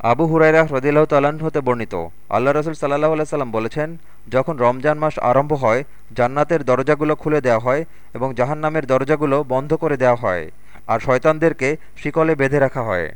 আবু হুরাইরা হ্রদিল্লাহ তাল্লাহ্ন হতে বর্ণিত আল্লাহ রসুল সাল্লাহ সাল্লাম বলেছেন, যখন রমজান মাস আরম্ভ হয়, জান্নাতের দরজাগুলো খুলে দেওয়া হয় এবং জাহান্নামের দরজাগুলো বন্ধ করে দেওয়া হয়, আর শয়তানদেরকে শিকলে বেঁধে রাখা হয়।